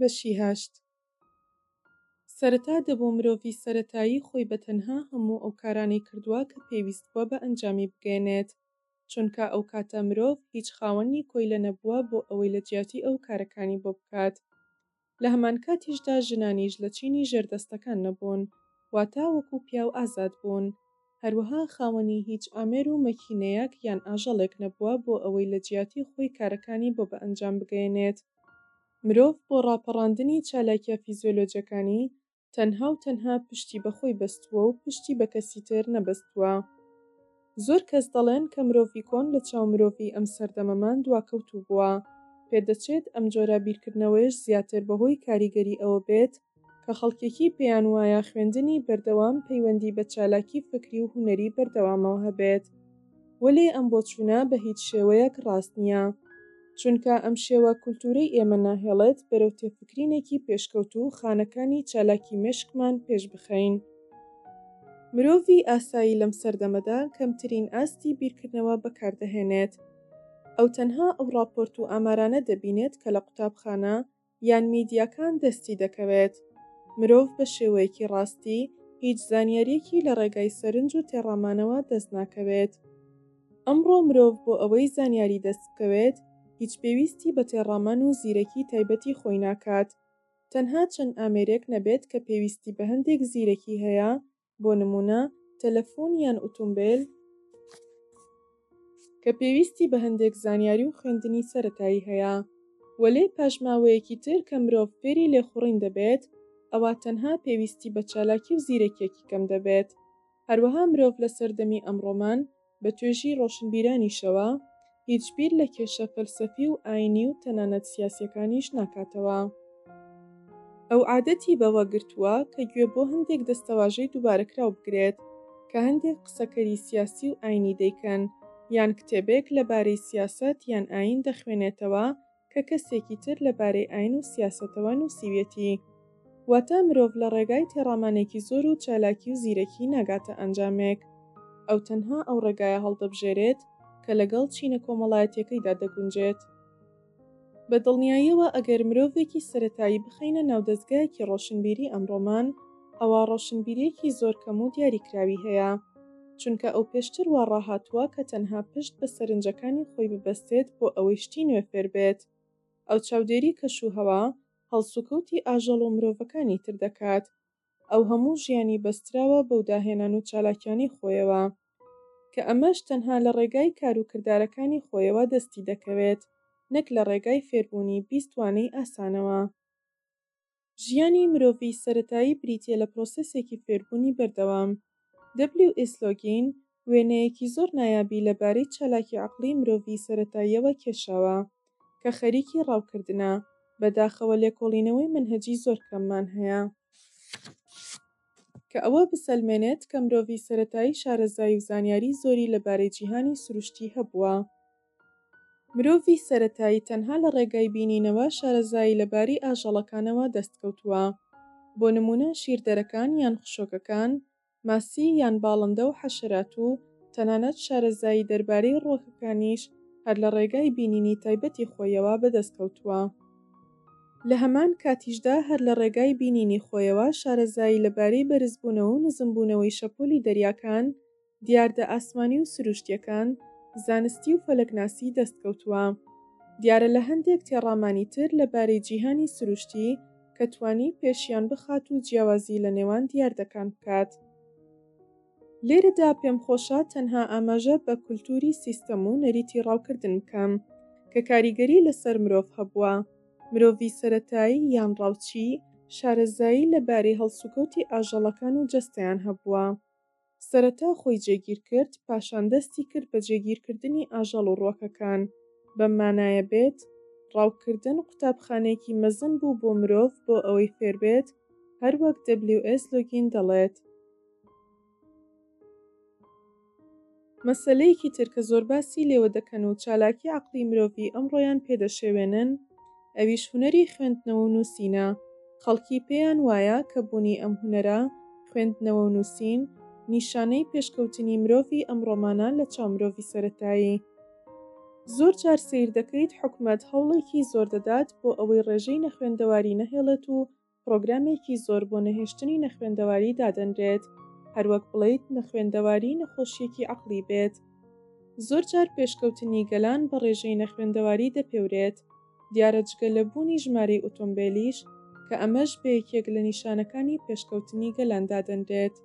بەشی هەشت سەرەتا دەبوو مرۆڤی سەرەتایی خۆی بە تەنها هەموو ئەو کارانەی کردوە کە پێویست بوە بە ئەنجامی بگەیەنێت چونکە ئەو کاتە مرۆڤ هیچ خاوەنی کۆیلە نەبوە بۆ ئەوەی لە جیاتی ئەو کارەکانی بۆ بکات لە هەمانکاتیشدا ژنانیش لە چینی ژێردەستەکان نەبوون، واتە وەکو پیاو ئازاد بوون، هەروەها خاوەنی هیچ ئامێر و مەکینەیەک یان ئاژەڵێک نەبووە بۆ ئەوەی لە جیاتی خۆی کارەکانی بۆ بە ئەنجام بگەیەنێت. مرۆڤ بۆ ڕاپەڕاندنی چالاکیە فیزیۆلۆجەکانی تەنها و تەنها پشتی بە خۆی بەستووە و پشتی بە کەسی تر نەبەستووە. زۆر کەس دەڵێن کە مرۆڤی کۆن لە چاو مرۆڤی ئەم سەردەمەمان دواکەوتوو بووە. پێدەچێت ئەم جۆرە بیرکردنەوەیش زیاتر بە هۆی کاریگەری ئەوە بێت کە خەڵکێکی پێیان وایە خوێندنی بەردەوام پەیوەندی بە چالاکی فکری و هونەری بەردەوامەوە هەبێت. وەلێ ئەم بۆچوونە بە هیچ شێوەیەک ڕاست نییە، چونکە ئەم شێوە کولتوورەی ئێمە ناهێڵێت بەرەو تێفکرینێکی پێشکەوتوو خانەکانی چالاکی مێشکمان پێش بخەین. مرۆڤی ئاسایی لەم سەردەمەدا کەمترین ئاستی بیرکردنەوە بەکار دەهێنێت. ئەو تەنها ئەو ڕاپۆرت و ئامارانە دەبینێت کە لە قوتابخانە، یان میدیاکان دەستی دەکەوێت. مرۆڤ بە شێوەیەکی ڕاستی هیچ زانیارییەکی لە ڕێگای سەرنج و تێڕامانەوە دەست ناکەوێت. ئەمڕۆ مرۆڤ بۆ ئەوەی زانیاری دەست بکەوێت هیچ پێویستی بە تێڕامان و زیرەکی تایبەتی خۆی ناکات. تەنها چەند ئامێرێک نەبێت کە پێویستی بە هەندێک زیرەکی هەیە بۆ نموونە تەلەفۆن یان ئوتومبێل، کە پێویستی بە هەندێک زانیاری و خوێندنی سەرەتایی هەیە، وەلێ پاش ماوەیەکی تر کە مرۆڤ فێری لێخوڕین دەبێت، ئەوا تەنها پێویستی بە چالاکی و زیرەکیەکی کەم دەبێت. هەروەها مرۆڤ لە سەردەمی ئەمڕۆمان بە توێژی ڕۆشنبیرانیشەوە، هیچ بیر لە کێشە فەلسەفی و ئایینی و تەنانەت سیاسییەکانیش ناکاتەوە. ئەو عادەتی بەوە گرتووە کە گوێ بۆ هەندێک دەستەواژەی دووبارەکراو بگرێت کە هەندێک قسەکەری سیاسی و ئایینی دەیکەن، یان کتێبێک لەبارەی سیاسەت یان ئایین دەخوێنێتەوە کە کەسێکی تر لە بارەی ئاین و سیاسەتەوە نووسیویەتی. واتە مرۆڤ لە ڕێگای تێڕامانێکی زۆر و چالاکی و زیرەکی ناگاتە ئەنجامێک. ئەو تەنها ئەو ڕێگایە هەڵدەبژێرێت کە لەگەڵ چینە کۆمەڵایەتیەکەیدا دەگونجێت. بە دڵنیاییەوە ئەگەر مرۆڤێکی سەرەتایی بخەینە ناو دەزگایەکی ڕۆشنبیری ئەمڕۆمان، ئەوا ڕۆشنبیرییەکی زۆر کەم و دیاریکراوی هەیە، چونکە ئەو پێشتر وا ڕاهاتووە کە تەنها پشت بە سەرنجەکانی خۆی ببەستێت بۆ ئەوەی شتی نوێ فێر بێت. ئەو چاودێری کەشوهەوا، هەڵسوکەوتی ئاژەڵ و مرۆڤەکانی تر دەکات. ئەو هەموو ژیانی بەستراوە بەو داهێنان و چالاکیانەی خۆیەوە، کە ئەمەش تەنها لە ڕێگای کار و کردارەکانی خۆیەوە دەستی دەکەوێت، نەک لە ڕێگای فێربوونی بیست وانەی ئاسانەوە. ژیانی مرۆڤی سەرەتایی بریتییە لە پرۆسێسێکی فێربوونی بەردەوام. دەبلیو ئیس لۆگین وێنەیەکی زۆر نایابی لە بارەی چالاکی عەقڵی مرۆڤی سەرەتاییەوە کێشاوە، کە خەریکی ڕاوکردنە، بە داخەوە لێکۆڵینەوەی مەنهەجی زۆر کەممان هەیە، کە ئەوە بسەلمێنێت کە مرۆڤی سەرەتایی شارەزایی و زانیاری زۆری لە بارەی جیهانی سروشتی هەبووە. مرۆڤی سەرەتایی تەنها لە ڕێگای بینینەوە شارەزایی لە باری ئاژەڵەکانەوە دەستکەوتووە، بۆ نموونە شیردەرەکان یان خشۆکەکان، ماسی یان باڵندە و حەشەرات و تەنانەت شارەزایی دەربارەی ڕووەکەکانیش هەر لە ڕێگای بینینی تایبەتی خۆیەوە بەدەستکەوتووە. لە هەمان کاتیشدا هەر لە ڕێگای بینینی خۆیەوە شارەزایی لە بارەی بەرزبوونەوە و نزمبوونەوەی شەپۆلی دەریاکان، دیاردە ئاسمانی و سروشتیەکان، زانستی و فەلەکناسی دەستکەوتووە. دیارە لە هەندێک تێڕامانی تر لە بارەی جیهانی سروشتی کە توانی پێشیان بخات و جیاوازی لە نێوان دیاردەکان بکات. لێرەدا پێم خۆشە تەنها ئاماژە بە کولتوری سیستەم و نەریتی ڕاوکردن بکەم کە کاریگەری لەسەر مرۆڤ هەبووە، مرۆڤی سەرەتایی یان ڕاوچی، شارەزایی لە بارەی هەڵسوکەوتی ئاژەڵەکان و جەستەیان هەبووە. سەرەتا خۆی جێگیر کرد، پاشان دەستی کرد بە جێگیرکردنی ئاژەڵ و ڕوەکەکان، بەم مانایە بێت، ڕاوکردن قوتابخانەیەکی مەزن بوو بۆ مرۆڤ بۆ ئەوەی فێربێت، هەروەک دەبلیو ئێس لۆگین دەڵێت. مەسەلەیەکی تر کە زۆرباسی لێوە دەکەن و چالاکی عەقڵی مرۆڤی ئەمڕۆیان پێ دەشێوێنن، ئەویش هونەری خوێندنەوە و نووسینە، خەڵکی پێیان وایە کە بوونی ئەم هونەرە، خوێندنەوە و نووسین، نیشانەی پێشکەوتنی مرۆڤی ئەمڕۆمانە لە چاو مرۆڤی سەرەتایی. زۆر جار سەیر دەکەیت حکومەت هەوڵێکی زۆر دەدات بۆ ئەوەی ڕێژەی نەخوێندەواری نەهێڵێت و پڕۆگرامێکی زۆر بۆ نەهێشتنی نەخوێندەواری دادەنرێت، هەروەک بڵێیت نەخوێندەواری نەخۆشیەکی عەقڵی بێت. زۆر جار پێشکەوتنی گەلان بە ڕێژەی نەخوێندەواری دەپێورێت، دیارە جگە لە بوونی ژمارەی ئۆتۆمبێلیش کە ئەمەش بە یەکێک لە نیشانەکانی پێشکەوتنی گەلان دادەنرێت.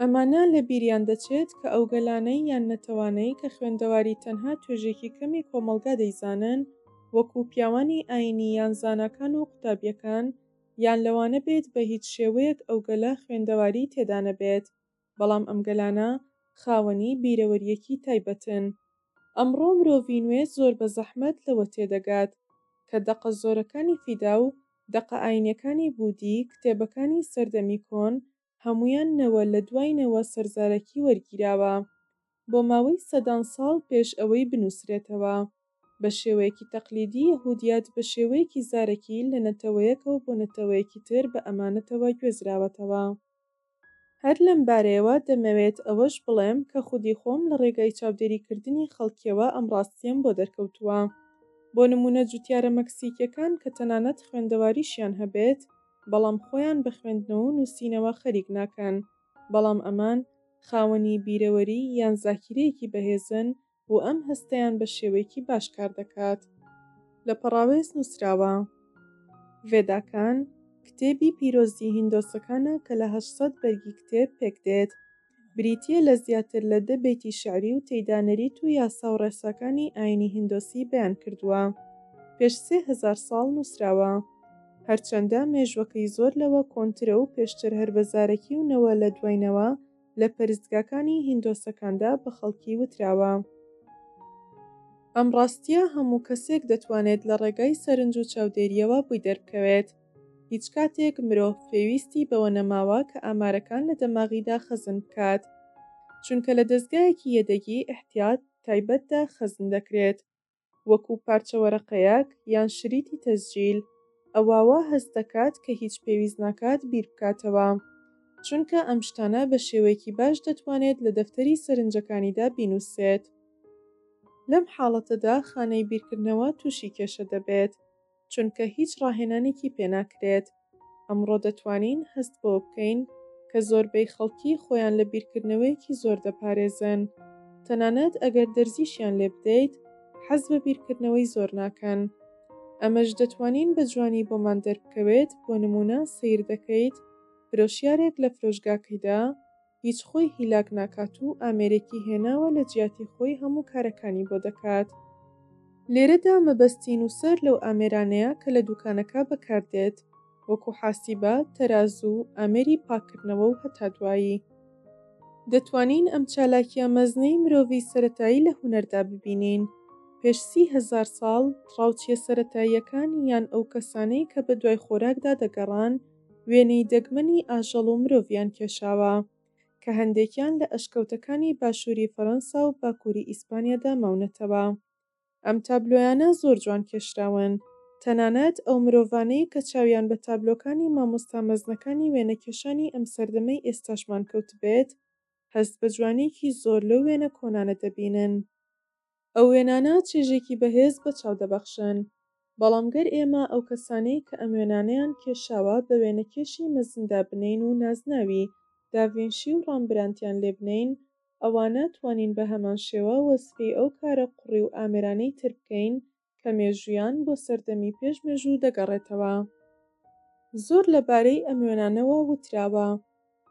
ئەمانە لە بیریان دەچێت کە ئەو گەلانەی یان نەتەوانەی کە خوێندەواری تەنها توێژێکی کەمی کۆمەڵگا دەیزانن، وەکو پیاوانی ئایینی یان زاناکان و قوتابیەکان، یان لەوانە بێت بە هیچ شێوەیەک ئەو گەلە خوێندەواریی تێدا نەبێت، بەڵام ئەم گەلانە خاوەنی بیرەوەرییەکی تایبەتن. ئەمڕۆ مرۆڤی نوێ زۆر بە زەحمەت لەوە تێدەگات کە دەقە زۆرەکانی فیدا و دەقە ئایینیەکانی بوودی، کتێبەکانی سەردەمی کۆن، هەموویان نەوە لە دوای نەوە سەرزارەکی وەرگیراوە بۆ ماوەی سەدان ساڵ پێش ئەوەی بنووسرێتەوە. بە شێوەیەکی تەقلیدی یەهودیەت بە شێوەیەکی زارەکی لە نەتەوەیەکەو بۆ نەتەوەیەکی تر بە ئەمانەتەوە گوێزراوەتەوە. هەر لەم بارەیەوە دەمەوێت ئەوەش بڵێم کە خودی خۆم لە ڕێگای چاودێری کردنی خەڵکیەوە ئەم ڕاستیەم بۆ دەرکەوتووە. بۆ نموونە جوتیارە مەکسیکیەکان کە تەنانەت خوێندەواریشیان هەبێت، بەڵام خۆیان بە خوێندنەوە و نووسینەوە خەریک ناکەن، بەڵام ئەمان خاوەنی بیرەوەری یان زاکیرەیەکی بەهێزن و ئەم هەستەیان بە شێوەیەکی باش کار دەکات. لە پەڕاوێز نووسراوە. ڤێداکان کتێبی پیرۆزی هیندۆسەکانە کە لە هەشت سەد بەرگی کتێب پێک دێت، بریتییە لە زیاتر لە دە بەیتی شیعری و تێیدا نەریت و یاسا و ڕێساکانی ئایینی هیندۆسی بەیان کردووە. پێش سێ هەزار ساڵ نووسراوە. هەرچەندە مێژووەکەی زۆر لەوە کۆنترە و پێشتر هەر بە زارەکی و نەوە لە دوای نەوە لە پەرستگاکانی هیندۆسەکاندا بە خەڵکی وتراوە. ئەم ڕاستییە هەموو کەسێک دەتوانێت لە ڕێگای سەرنج و چاودێرییەوە بووی دەربکەوێت. هیچ کاتێک مرۆڤ پێویستی بەوە نەماوە کە ئامارەکان لە دەماغیدا خەزن بکات، چونکە لە دەزگایەکی یەدەگی، احتیاط، تایبەتدا خەزن دەکرێت، وەکو پارچە وەرەقەیەک یان شریتی تسجیل، ئەوا وا هەست دەکات کە هیچ پێویست ناکات بیر بکاتەوە، چونکە ئەم شتانە بە شێوەیەکی باش دەتوانێت لە دەفتەری سەرنجەکانیدا بینووسێت. لەم حاڵەتەدا خانەی بیرکردنەوە تووشی کێشە دەبێت. چونکە هیچ ڕاهێنانێکی پێناکرێت. ئەمڕۆ دەتوانین هەست بەوە بکەین کە زۆربەی خەڵکی خۆیان لە بیرکردنەوەیەکی زۆر دەپارێزن. تەنانەت ئەگەر دەرزیشیان لێ بدەیت، حەز بە بیرکردنەوەی زۆر ناکەن. ئەمەش دەتوانین بە جوانی بۆمان دەربکەوێت، بۆ نموونە سەیر دەکەیت فرۆشیارێک لە فرۆشگاکەیدا، هیچ خۆی هیلاک ناکات و ئامێرێکی هێناوە لە جیاتی خۆی هەموو کارەکانی بۆ دەکات. لێرەدا مەبەستی نووسەر لەو ئامێرانەیە کە لە دووکانەکە بەکار دێت، وەکوو حاسیبە، تەرازوو، ئامێری پاککردنەوە و هەتا دوایی. دەتوانین ئەم چالاکییە مەزنەی مرۆڤی سەرەتایی لە هونەردا ببینین. پێش سی هەزار ساڵ، تڕاوچییە سەرەتاییەکان یان ئەو کەسانەی کە بەدوای خۆراکدا دەگەڕان، وێنەی دەگمەنی ئاژەڵ و مرۆڤیان کێشاوە، کە هەندێکیان لە ئەشکەوتەکانی باشووری فەرەنسا و باکووری ئیسپانیادا ماونەتەوە. ئەم تابلۆیانە زۆر جوان کێشراون، تەنانەت ئەو مرۆڤانەی کە چاویان بە تابلۆکانی مامۆستا مەزنەکانی وێنەکێشانی ئەم سەردەمەی ئێستاشمان کەوتبێت، هەست بە جوانییەکی زۆر لەو وێنە کۆنانە دەبینن. ئەو وێنانە چێژێکی بەهێز بە چاو دەبەخشن، بەڵام گەر ئێمە ئەو کەسانەی کە ئەم وێنانەیان کێشاوە بە وێنەکێشی مەزندا بنێین و نازناوی، داڤینشی و ڕامبرانتیان لێ بنێین، ئەوا ناتوانین بە هەمانشێوە وەسفی ئەو کارە قوڕی و ئامێرانەی تر بکەین کە مێژوویان بۆ سەردەمی پێش مێژوو دەگەڕێتەوە. زۆر لە بارەی ئەموێنانەوە وتراوە.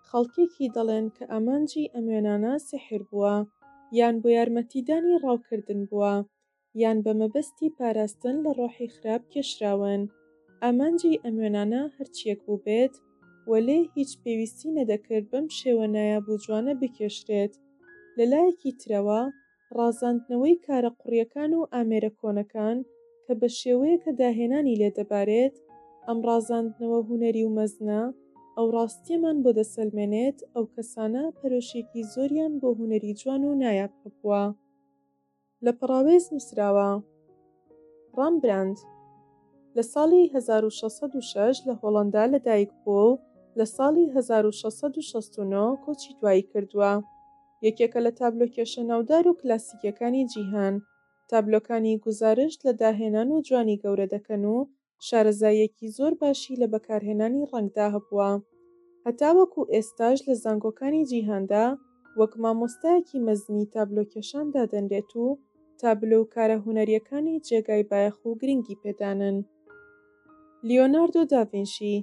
خەڵکێکی دەڵێن کە ئامانجی ئەموێنانە سیحر بووە، یان بۆ یارمەتیدانی ڕاوکردن بووە، یان بە مەبەستی پاراستن لە ڕۆحی خراپ کێشراون. ئامانجی ئەموێنانە هەرچییەک بووبێت، وەلێ هیچ پێویستی نەدەکرد بەم شێوە نایاب و جوانە بکێشرێت. لە لایەکی ترەوە، ڕازاندنەوەی کارە قوڕیەکان و ئامێرە کۆنەکان کە بە شێوەیەکە داهێنانی لێ دەبارێت، ئەم ڕازاندنەوە هونەری و مەزنە ئەو ڕاستیەمان بۆ دەسەلمێنێت ئەو کەسانە پەرۆشیەکی زۆریان بۆ هونەری جوان و نایاب هەبووە. لە پەڕاوێز نووسراوە. ڕامبراند لە ساڵی هەزار و شەش سەد و شەش لە هۆڵەندا لە دایک بووە و لە ساڵی هەزار و شەش سەد و شەست و نۆ کۆچی دوایی کردووە. یەکێکە لە تابلۆکێشە ناودار و کلاسیکیەکانی جیهان. تابلۆکانی گوزارشت لە داهێنان و جوانی گەورە دەکەن و شارەزاییەکی زۆر باشی لە بەکارهێنانی ڕەنگدا هەبووە. هەتاوەکو ئێستاش لە زانکۆکانی جیهاندا وەک مامۆستایەکی مەزنی تابلۆکێشان دادەنرێت و تابلۆ و کارە هونەریەکانی جێگای بایەخ و گرنگی پێدانن. لیۆناردۆ داڤینشی،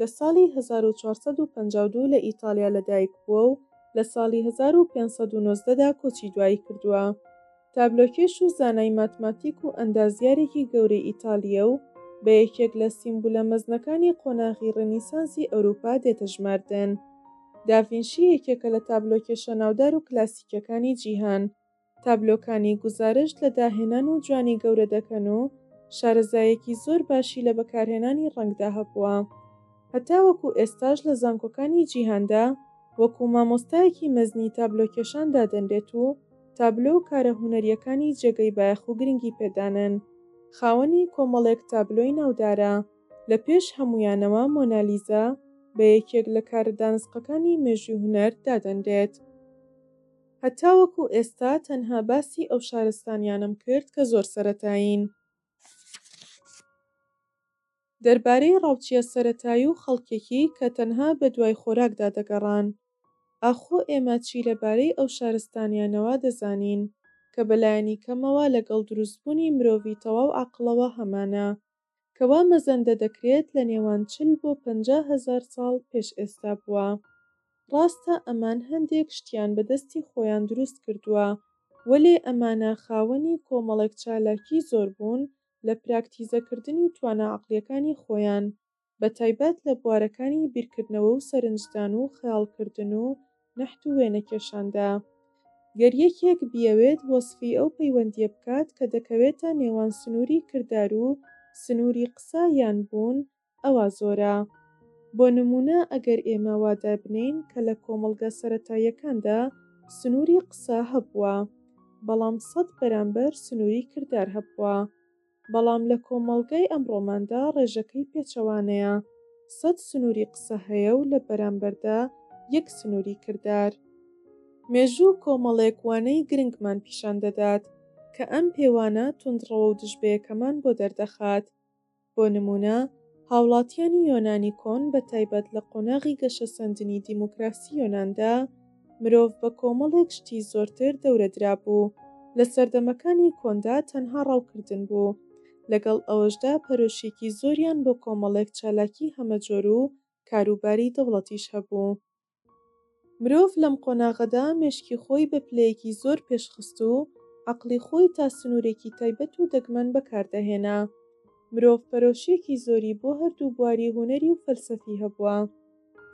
لە ساڵی هەزار و چوار سەد و پەنجا و دوو لە ئیتاڵیا لەدایک بووە و لە ساڵی هەزار و پێنج سەد و نۆزدە دا کۆچی دوایی کردووە. تابلۆکێش و زانای ماتماتیک و ئەندازیارێکی گەورەی ئیتاڵییە و بە یەکێک لە سیمبولە مەزنەکانی قۆناغی ڕێنیسانسی ئەوروپا دێتە ژماردن. داڤینشی یەکێکە لە تابلۆکێشە ناودار و کلاسیکییەکانی جیهان. تابلۆکانی گوزارشت لە داهێنان و جوانی گەورە دەکەن و شارەزایەکی زۆر باشی لە بەکارهێنانی ڕەنگدا هەبووە. هەتاوەکو ئێستاش لە زانکۆکانی جیهاندا وەکو مامۆستایەکی مەزنی تابلۆکێشان دادەنرێت و تابلۆ و کارە هونەرییەکانی جێگەی بایەخ و گرنگی پێدانن. خاوەنی کۆمەڵێک تابلۆی ناودارە، لە پێش هەموویانەوە مۆنالیزا بە یەکێک لە کارە دانسقەکانی مێژووی هونەر دادەنرێت. هەتاوەکو ئێستا تەنها باسی ئەو شارستانیانەم کرد کە زۆر سەرەتایین. دەربارەی ڕاوچیە سەرەتایی و خەڵکێکی کە تەنها بەدوای خۆراکدا دەگەڕان، ئاخۆ ئێمە چی لەبارەی ئەو شارستانیانەوە دەزانین کە بەلایەنی کەمەوە لەگەڵ دروستبونی مرۆڤی تەواو عاقڵەوە هەمانە کە وا مەزەندە دەکرێت لە نێوان چل بۆ پەنجا هەزار ساڵ پێش ئێستا بووە. ڕاستە ئەمان هەندێک شتیان بە دەستی خۆیان دروست کردووە، وەلێ ئەمانە خاوەنی کۆمەڵێک چالاکی زۆر بوون لە پراکتیزەکردنی توانا عەقڵیەکانی خۆیان، بە تایبەت لە بوارەکانی بیرکردنەوە و سەرنجدان و خەیاڵکردن و نەحت و وێنەکێشاندا. گەر یەکێک بیەوێت وەسفی ئەو پەیوەندییە بکات کە دەکەوێتە نێوان سنووری کردار و سنووری قسە یان بوون، ئەوا زۆرە. بۆ نموونە ئەگەر ئێمە وا دابنێین کە لە کۆمەڵگە سەرەتاییەکاندا سنووری قسە هەبووە، بەڵام سەد بەرامبەر سنووری کردار هەبووە. بەڵام لە کۆمەڵگای ئەمڕۆماندا ڕێژەکەی پێچەوانەیە، سەد سنووری قسە هەیە و لە بەرامبەردا یەک سنووری کردار. مێژوو کۆمەڵێک وانەی گرنگمان پیشان دەدات کە ئەم پێوانە توندڕەوە و دژبەیەکەمان بۆ دەردەخات. بۆ نموونە، هاوڵاتیانی یۆنانی کۆن بە تایبەت لە قۆناغی گەشەسەندنی دیموکراسی یۆناندا، مرۆڤ بە کۆمەڵێک شتی زۆرتر دەورە درابوو، لە سەردەمەکانی کۆندا تەنها ڕاوکردن بوو، لەگەڵ ئەوەشدا پەرۆشیکی زۆریان بۆ کۆمەڵێک چالاکی هەمەجۆر و کاروباری دەوڵەتیش هەبوو. مرۆڤ لەم قۆناغەدا مێشکی خۆی بە پلەیەکی زۆر پێشخست و عەقڵی خۆی تا سنورێکی تایبەت و دەگمەن بەکاردەهێنا. مرۆڤ پەرۆشیەکی زۆری بۆ هەردوو بواری هونەری و فەلسەفی هەبووە.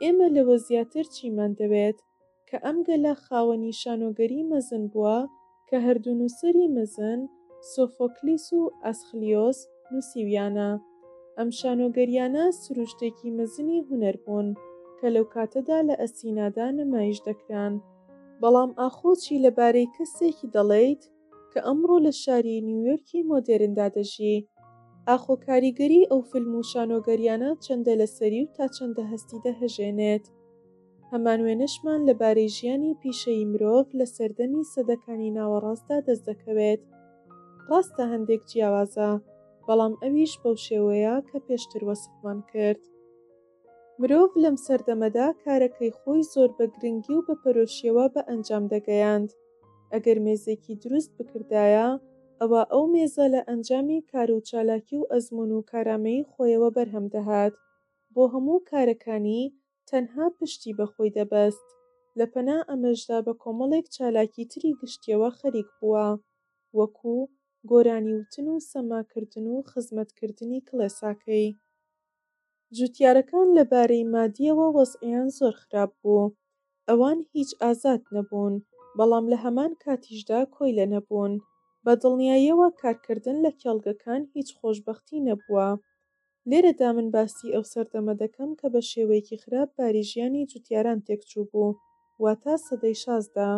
ئێمە لەوە زیاتر چیمان دەوێت، کە ئەم گەلە خاوەنی شانۆگەری مەزن بووە، کە هەردوو نووسەری مەزن، سۆفۆکلیس و ئەسخلیۆس، نووسیویانە. ئەم شانۆگەریانە سروشتێکی مەزنی هونەر بوون، کە لەو کاتەدا لە ئەسینادا نمایش دەکران. بەڵام ئاخۆ چی لەبارەی کەسێکی دەڵێیت، کە ئەمڕۆ لە شاری نیویۆرکی مۆدێرندا دەژی. ئاخۆ کاریگەریی ئەو فیلم و شانۆگەرییانە چەندە لەسەری و تا چەندە هەستی دەهەژێنێت؟ هەمان وێنەشمان لەبارەی ژیانی پیشەیی مرۆڤ لە سەردەمی سەدەکانی ناوەڕاستدا دەست دەکەوێت. ڕاستە هەندێک جیاوازە، بەڵام ئەویش بەو شێوەیە کە پێشتر وەسفمان کرد. مرۆڤ لەم سەردەمەدا کارەکەی خۆی زۆر بە گرنگی و بە پەرۆشیەوە بە ئەنجام دەگەیاند. ئەگەر مێزێکی دروست بکردایە، ئەوا ئەو مێزە لە ئەنجامی کار و چالاکی و ئەزموون و کارامەیی خۆیەوە بەرهەم دەهات، بۆ هەموو کارەکانی تەنها پشتی بە خۆی دەبەست. لە پەنا ئەمەشدا بە کۆمەڵێک چالاکی تری گشتیەوە خەریک بووە، وەکوو، گۆرانی وتن و سەماکردن و خزمەتکردنی کڵێساکەی. جوتیارەکان لە بارەی مادیەوە وەزعیان زۆر خراپ بوو، ئەوان هیچ ئازاد نەبوون، بەڵام لە هەمان کاتیشدا کۆیلە نەبوون، بە دڵنیایەوە کارکردن لە کێڵگەکان هیچ خۆشبەختی نەبووە. لێرەدا من باسی ئەو سەردەمە دەکەم کە بە شێوەیەکی خراپ باری ژیانی جوتیاران تێکچووبوو، واتە سەدەی شازدە.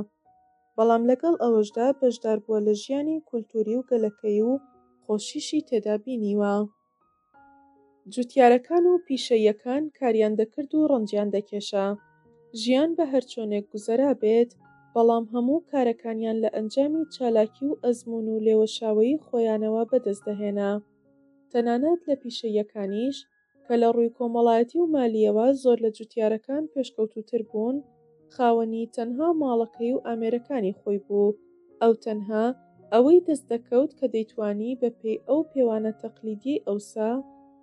بەڵام لەگەڵ ئەوەشدا بەشداربووە لە ژیانی کولتووری و گەلەکەی و خۆشیشی تێدا بینیوە. جوتیارەکان و پیشەییەکان کاریان دەکرد و ڕەنجیان دەکێشا. ژیان بە هەرچۆنێک گوزەرا بێت، بەڵام هەموو کارەکانیان لە ئەنجامی چالاکی و ئەزموون و لێوەشاوەیی خۆیانەوە بەدەست دەهێنا. تەنانەت لە پیشەییەکانیش کە لە ڕووی کۆمەڵایەتی و مالییەوە زۆر لە جوتیارەکان پێشکەوتووتر بوون، خاوەنی تەنها ماڵەکەی و ئامێرەکانی خۆی بوو، ئەو تەنها ئەوەی دەست دەکەوت کە دەیتوانی بە پێی ئەو پێوانە تەقلیدیەی ئەوسا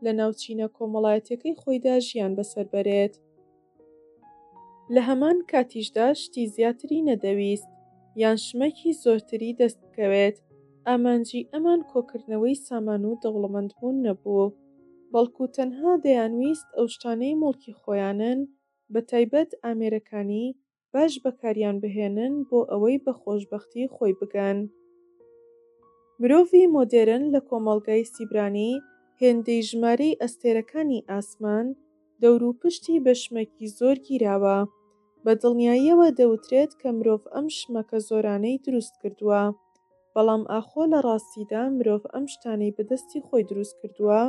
لە ناو چینە کۆمەڵایەتیەکەی خۆیدا ژیان بەسەر بەرێت. لە هەمان کاتیشدا شتی زیاتری نەدەویست یان شمەکی زۆرتری دەست بکەوێت، ئامانجی ئەمان کۆکردنەوەی سامان و دەوڵەمەندبوون نەبوو، بەڵکو تەنها دەیانویست ئەو شتانەی موڵکی خۆیانن بەتایبەت ئامێرەکانی باش بەکاریان بهێنن بۆ ئەوەی بە خۆشبەختی خۆی بگەن. مرۆڤی مۆدێرن لە کۆمەڵگای سیبرانی هێندەی ژمارەی ئەستێرەکانی ئاسمان دەوروپشتی بە شمەکی زۆر گیراوە، بە دڵنیاییەوە دەوترێت کە مرۆڤ ئەم شمەکە زۆرانەی دروست کردووە، بەڵام ئاخۆ لە ڕاستیدا مرۆڤ ئەم شتانەی بە دەستی خۆی دروست کردووە؟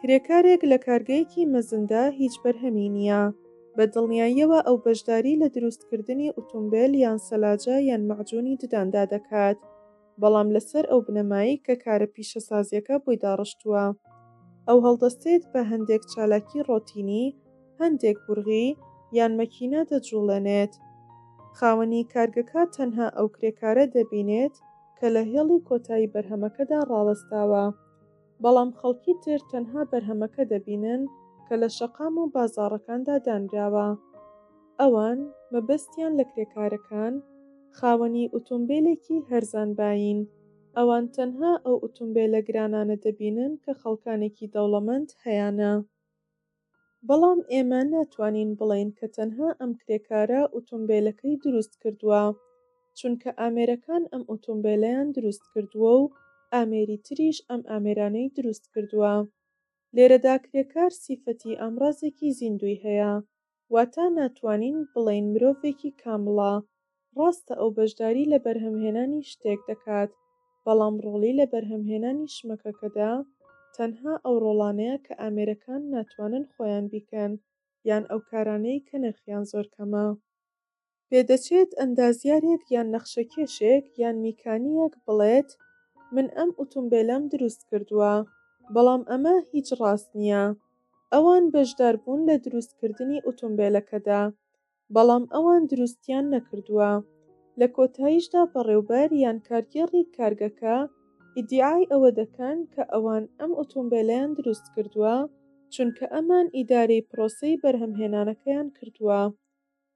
کرێکارێک لە کارگەیەکی مەزندا هیچ بەرهەمی نییە، بە دڵنیاییەوە ئەو بەشداری لە دروستکردنی ئوتومبێل یان سەلاجە یان مەعجوونی دداندا دەکات، بەڵام لەسەر ئەو بنەمایەی کە کارە پیشەسازییەکە بۆی داڕشتووە. ئەو هەڵدەستێت بە هەندێک چالاکی ڕۆتینی، هەندێک بورغی، یان مەکینە دەجووڵێنێت. خاوەنی کارگەکە تەنها ئەو کرێکارە دەبینێت کە لە هێڵی کۆتایی بەرهەمەکەدا ڕاوەستاوە. بەڵام خەڵکی تر تەنها بەرهەمەکە دەبینن کە لە شەقام و بازاڕەکاندا دانراوە. ئەوان مەبەستیان لە کرێکارەکان، خاوەنی ئوتومبیلێکی هەرزان باین. ئەوان تەنها ئەو ئوتومبیلە گرانانە دەبینن کە خەڵکانێکی دەوڵەمەند هەیانە. بەڵام ئێمە ناتوانین بڵێین کە تەنها ئەم کرێکارە ئوتومبێلەکەی دروست کردوە، چونکە ئامێرەکان ئەم ئوتومبێلەیان دروست کردوە و ئامێری تریش ئەم ئامێرانەی دروست کردوە. لێرەدا کرێکار سیفەتی ئامڕازێکی زیندوی هەیە، واتا ناتوانین بڵێین مرۆڤێکی کامڵە ڕاستە ئەو بەشداری لە بەرهەمهێنانی شتێک دەکات، بەڵام ڕۆڵی لە بەرهەمهێنانی شمەکەکەدا تەنها ئەو ڕۆڵانەیە کە ئامێرەکان ناتوانن خۆیان بیکەن یان ئەو کارانەی کە نرخیان زۆر کەمە. پێدەچێت ئەندازیارێک یان نەخشەکێشێک یان میکانییەک بڵێت من ئەم ئوتومبێلەم دروست کردووە، بەڵام ئەمە هیچ ڕاست نییە. ئەوان بەشداربوون لە دروستکردنی ئوتومبێلەکەدا، بەڵام ئەوان دروستیان نەکردووە. لە کۆتاییشدا بەڕێوبەر یان کارگێڕی کارگەکە ئیدیعای ئەوە دەکەن کە ئەوان ئەم ئۆتۆمبێلەیان دروست کردووە چونکە ئەمان ئیدارەی پرۆسەی بەرهەمهێنانەکەیان کردووە.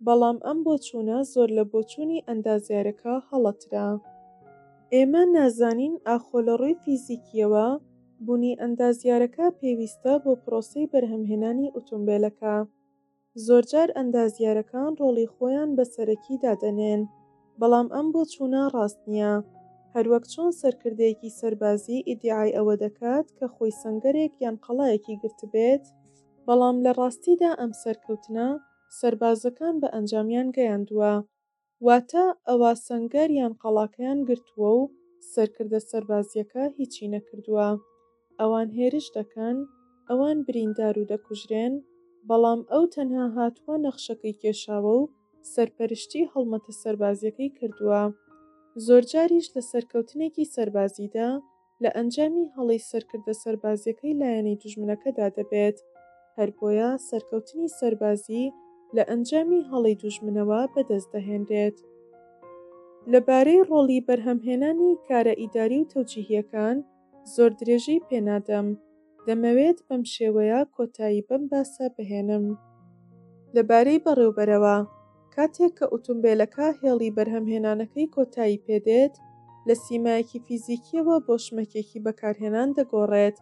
بەڵام ئەم بۆچوونە زۆر لە بۆچوونی ئەندازیارەکە هەڵەترە. ئێمە نازانین ئاخۆ لە ڕووی فیزیکییەوە بوونی ئەندازیارەکە پێویستە بۆ پرۆسەی بەرهەمهێنانی ئۆتۆمبێلەکە. زۆرجار ئەندازیارەکان ڕۆڵی خۆیان بە سەرەکی دادەنێن، بەڵام ئەم بۆچوونە ڕاست نییە. هەروەک چۆن سەرکردەیەکی سەربازی ئیدیعای ئەوە دەکات کە خۆی سەنگەرێک یان قەڵایەکی گرتبێت، بەڵام لە ڕاستیدا ئەم سەرکەوتنە سەربازەکان بە ئەنجامیان گەیاندووە، واتە ئەوا سەنگەر یان قەڵاکەیان گرتووە و سەرکردە سەربازییەکە هیچی نەکردووە. ئەوان هێرش دەکەن، ئەوان بریندار و دەکوژرێن، بەڵام ئەو تەنها هاتووە نەخشەکەی کێشاوە و سەرپەرشتیی هەڵمەتە سەربازییەکەی کردووە. زۆرجاریش لە سەرکەوتنێکی سەربازیدا لە ئەنجامی هەڵەی سەرکردە سەربازیەکەی لایەنەی دوژمنەکەدا دەبێت، هەر بۆیە سەرکەوتنی سەربازی لە ئەنجامی هەڵەی دوژمنەوە بەدەست دەهێنرێت. لە بارەی ڕۆڵی بەرهەمهێنانی کارە ئیداری و تەوجیهیەکان زۆر درێژەی پێنادەم، دەمەوێت بەم شێوەیە کۆتایی بەم باسە بهێنم. لە بارەی بەڕێوبەرەوە. کاتێک کە ئوتومبێلەکە هێڵی بەرهەمهێنانەکەی کۆتایی پێ دێت، لە سیمایەکی فیزیکییەوە بۆ شمەکێکی بەکارهێنان دەگۆڕێت،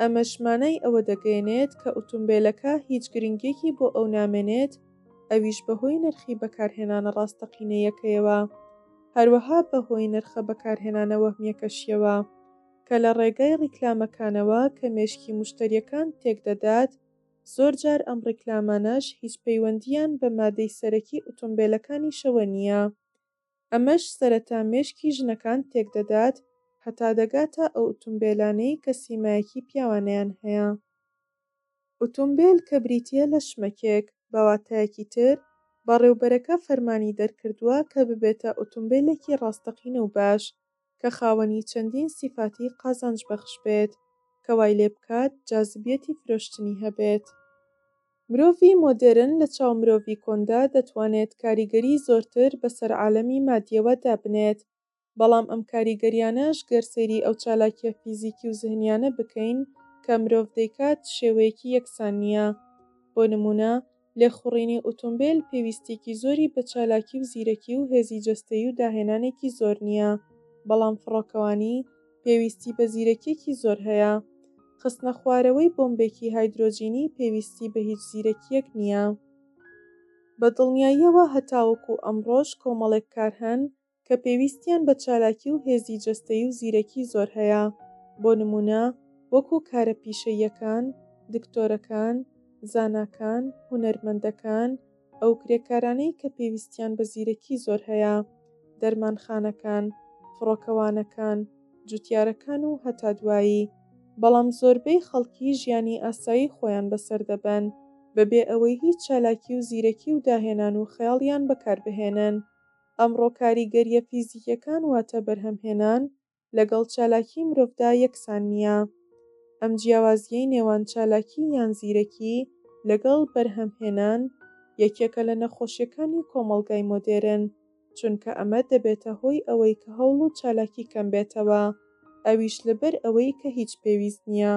ئەمەش مانای ئەوە دەگەیەنێت کە ئوتومبێلەکە هیچ گرنگییەکی بۆ ئەو نامێنێت، ئەویش بەهۆی نرخی بەکارهێنانە ڕاستەقینەیەکەیەوە، هەروەها بەهۆی نرخە بەکارهێنانە وەهمییەکەشیەوە، کە لە ڕێگای ڕیکلامەکانەوە کە مێشکی موشتەرییەکان تێکدەدات، زۆر جار ئەم ڕیکلامانەش هیچ پەیوەندییان بە مادەی سەرەکی ئوتومبێلەکانیشەوە نییە، ئەمەش سەرەتا مێشکی ژنەکان تێکدەدات هەتا دەگاتە ئەو ئوتومبێلانەی کە سیمایەکی پیاوانەیان هەیە. ئوتومبێل کە بریتییە لە شمەکێک، بە واتایەکی تر بەڕێوبەرەکە فەرمانی دەرکردووە کە ببێتە ئوتومبێلێکی ڕاستەقینە و باش، کە خاوەنی چەندین سیفاتی قازانج بەخش بێت کە وای لێ بکات جازبیەتی فرۆشتنی هەبێت. مرۆڤی مۆدێرن لە چاو مرۆڤی کۆندا دەتوانێت کاریگەری زۆرتر بەسەر عالەمی مادیەوە دابنێت، بەڵام ئەم کاریگەریانەش گەر سەیری ئەو چالاکیە فیزیکی و زهنیانە بکەین کە مرۆڤ دەیکات شێوەیەکی یەکسان نیە، بۆ نمونە لێخوڕینی ئوتومبیل پێویستیەکی زۆری بە چالاکی و زیرەکی و هێزی جەستەیی و داهێنانێکی زۆر نیە، بەڵام فڕۆکەوانی پێویستی بە زیرەکیەکی زۆر هەیە. خستنەخوارەوەی بۆمبێکی هایدرۆجینی پێویستی بە هیچ زیرەکیەک نیە. بە دڵنیاییەوە هەتاوەکو ئەمڕۆش کۆمەڵێک کار هەن کە پێویستیان بە چالاکی و هێزی جەستەیی و زیرەکی زۆر هەیە، بۆ نموونە وەکوو کارە پیشەییەکان، دکتۆرەکان، زاناکان، هونەرمەندەکان، ئەو کرێکارانەی کە پێویستیان بە زیرەکی زۆر هەیە، دەرمانخانەکان، فڕۆکەوانەکان، جوتیارەکان و هەتا دوایی. بەڵام زۆربەی خەڵکی ژیانی ئاسایی خۆیان بەسەر دەبەن بەبێ ئەوەی هیچ چالاکی و زیرەکی و داهێنان و خەیاڵیان بەکار بهێنن. ئەمڕۆ کاریگەرییە فیزیکیەکان واتە بەرهەمهێنان لەگەڵ چالاکیی مرۆڤدا یەکسان نییە. ئەم جیاوازییەی نێوان چالاکی یان زیرەکی لەگەڵ بەرهەمهێنان یەکێکە لە نەخۆشیەکانی کۆمەڵگای مۆدێرن، چونکە ئەمە دەبێتە هۆی ئەوەی کە هەوڵ و چالاکی کەمبێتەوە، ئەویش لەبەر ئەوەی کە هیچ پێویست نییە.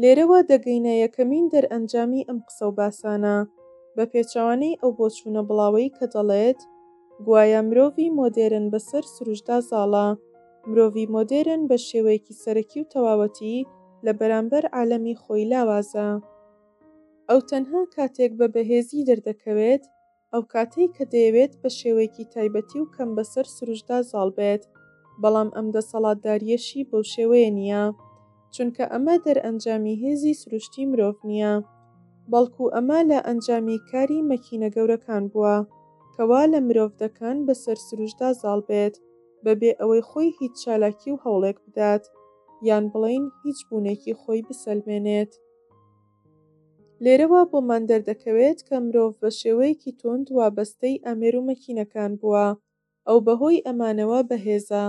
لێرەوە دەگەینە یەکەمین دەرئەنجامی ئەم قسە و باسانە، بە پێچەوانەی ئەو بۆچوونە بڵاوەی کە دەڵێت، گوایە مرۆڤی مۆدێرن بە سەر سروشتدا زاڵە. مرۆڤی مۆدێرن بە شێوەیەکی سەرەکی و تەواوەتی لە بەرامبەر عالەمی خۆی لاوازە. ئەو تەنها کاتێک بە بەهێزی دەردەکەوێت، ئەوکاتەی کە دەیەوێت بە شێوەیەکی تایبەتی و کەم بەسەر سروشتدا زاڵ بێت، بەڵام ئەم دەسەڵاتدارییەشی بەو شێوەیە نییە، چونکە ئەمە دەرئەنجامی هێزی سروشتی مرۆڤ نییە، بەڵکو ئەمە لە ئەنجامی کاری مەکینە گەورەکان بووە کە وا لە مرۆڤ دەکەن بەسەر سروشتدا زاڵ بێت بەبێ ئەوەی خۆی هیچ چالاکی و هەوڵێک بدات یان بڵێین هیچ بوونێکی خۆی بسەلمێنێت. لێرەوە بۆمان دەردەکەوێت کە مرۆڤ بە شێوەیەکی توند وابەستەی ئامێر و مەکینەکان بووە، ئەو بەهۆی ئەمانەوە بەهێزە،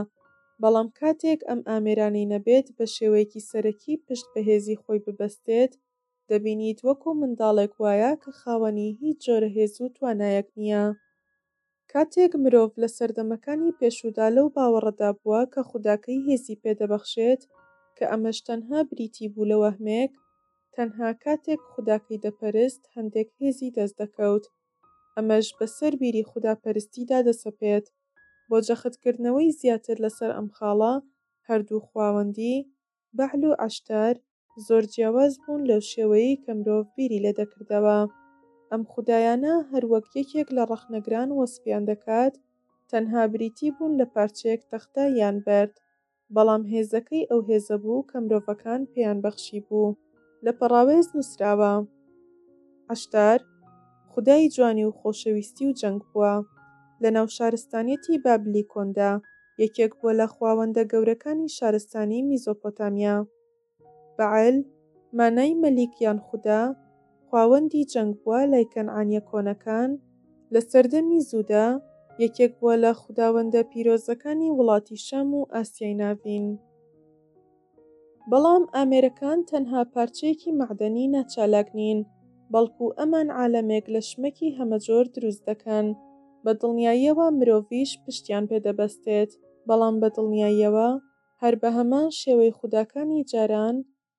بەڵام کاتێک ئەم ئامێرانەی نەبێت بە شێوەیەکی سەرەکی پشت بە هێزی خۆی ببەستێت، دەبینیت وەکو منداڵێک وایە کە خاوەنی هیچ جۆرە هێز و توانایەک نییە. کاتێک مرۆڤ لە سەردەمەکانی پێشوودا لەو باوەڕەدا بووە کە خوداکەی هێزی پێ دەبەخشێت، کە ئەمەش تەنها بریتی بوو لە وەهمێک، تەنها کاتێک خوداکەی دەپەرست هەندێک هێزی دەست دەکەوت، ئەمەش بەسەر بیری خوداپەرستیدا دەسەپێت. بۆ جەختکردنەوەی زیاتر لەسەر ئەم خاڵە، هەردوو خواوەندی، بەعل و عەشتار، زۆر جیاواز بوون لەو شێوەیەی کە مرۆڤ بیری لێ دەکردەوە. ئەم خودایانە هەر وەک یەکێک لە ڕەخنەگران وەسفیان دەکات، تەنها بریتی بوون لە پارچەیەک تەختە یان بەرد، بەڵام هێزەکەی ئەو هێزە بوو کە مرۆڤەکان پێیان بەخشیبوو. لە پەڕاوێز نووسراوە، عەشتار خودای جوانی و خۆشەویستی و جەنگ بووە. لە ناو شارستانیەتی بابلی کۆندا، یەکێک بووە لە خواوەندە گەورەکانی شارستانی میزۆپۆتامیا. بەعل، مانای مەلیک یان خودا، خواوەندی جەنگ بووە لای کەنعانیە کۆنەکان، لە سەردەمی زوودا یەکێک بووە لە خوداوەندە پیرۆزەکانی وڵاتی شام و ئاسیای ناڤین. بەڵام ئامێرەکان تەنها پارچەیەکی مەعدەنی ناچالاک نین، بەڵکو ئەمان عالەمێک لە شمەکی هەمەجۆر دروست دەکەن، بە دڵنیاییەوە مرۆڤیش پشتیان پێ دەبەستێت، بەڵام بە دڵنیاییەوە؟ هەر بە هەمان شێوەی خوداکانی جاران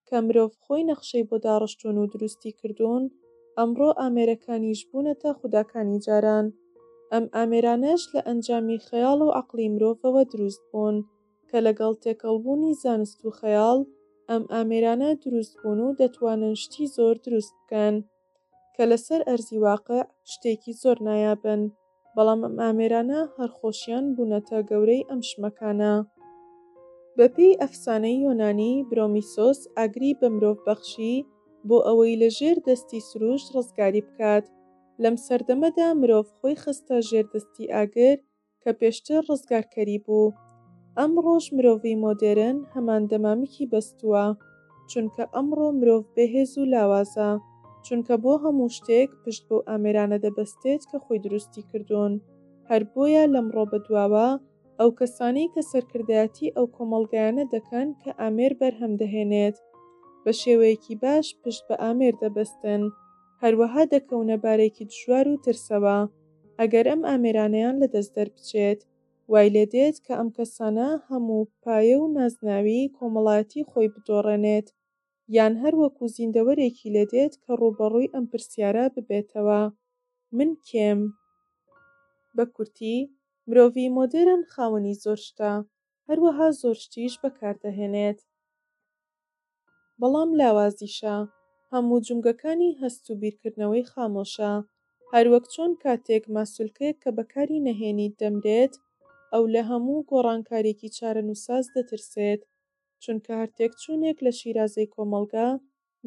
کە مرۆڤ خۆی نەخشەی بۆ داڕشتوون و دروستی کردوون، ئەمڕۆ ئامێرەکانیش بوونەتە خوداکانی جاران. ئەم ئامێرانەش لە ئەنجامی خەیاڵ و عەقڵی مرۆڤەوە دروست بوون، کە لەگەڵ تێکەڵبوونی زانست و خەیاڵ ئەم ئامێرانە دروست بوون و دەتوانن شتی زۆر دروست بکەن. کە لە سەر ئەرزی واقع شتێکی زۆر نایابن، بەڵام ئەم ئامێرانە هەر خۆشیان بوونەتە گەورەی ئەم شمەکانە. بە پێی ئەفسانەی یۆنانی، برۆمیسۆس ئاگری بە مرۆڤ بەخشی بۆ ئەوەی لە ژێر دەستی سروشت ڕزگاری بکات. لەم سەردەمەدا مرۆڤ خۆی خستە ژێر دەستی ئاگر کە پێشتر ڕزگارکەری بوو. ئەمڕۆش مرۆڤی مۆدێرن هەمان دەمامکی بەستووە، چونکە ئەمڕۆ مرۆڤ بێهێز و لاوازە، چونکە بۆ هەموو شتێک پشت بەو ئامێرانە دەبەستێت کە خۆی دروستی کردوون. هەر بۆیە لەمڕۆ بەدواوە ئەو کەسانەی کە سەرکردایەتی ئەو کۆمەڵگایانە دەکەن کە ئامێر بەرهەم دەهێنێت، بە شێوەیەکی باش پشت بە ئامێر دەبەستن، هەروەها دەکەونە بارێکی دژوار و ترسەوە. ئەگەر ئەم ئامێرانەیان لە دەست دەربچێت، وای لێ دێت کە ئەم کەسانە هەموو پایە و نازناوی کۆمەڵایەتی خۆی بدۆڕێنێت، یان هەر وەکو زیندەوەرێکی لێ دێت کە ڕووبەڕووی ئەم پرسیارە ببێتەوە، من کێم؟ بە کورتی، مرۆڤی مۆدێرن خاوەنی زۆر شتە، هەروەها زۆر شتیش بەکاردەهێنێت بەڵام لاوازیشە هەموو جومگەکانی هەست و بیرکردنەوەی خامۆشە هەروەک چۆن کاتێک ماسولکەیەک کە بەکاری نەهێنیت دەمرێت ئەو لە هەموو گۆڕانکارێکی چارەنوسساز دەترسێت چونکە هەر تێکچونێک لە شیرازەی کۆمەڵگا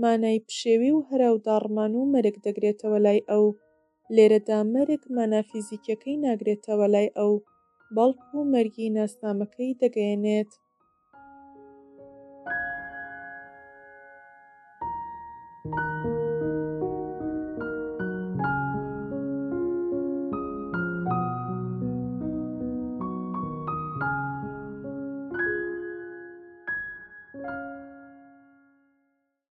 مانای پشێوی و هەراو داڕمان و مەرگ دەگرێتەوە لای ئەو. لێرەدا مەرگ مانا فیزیکیەکەی ناگرێتەوە لای ئەو، بەڵکو مەرگی ناسنامەکەی دەگەیەنێت.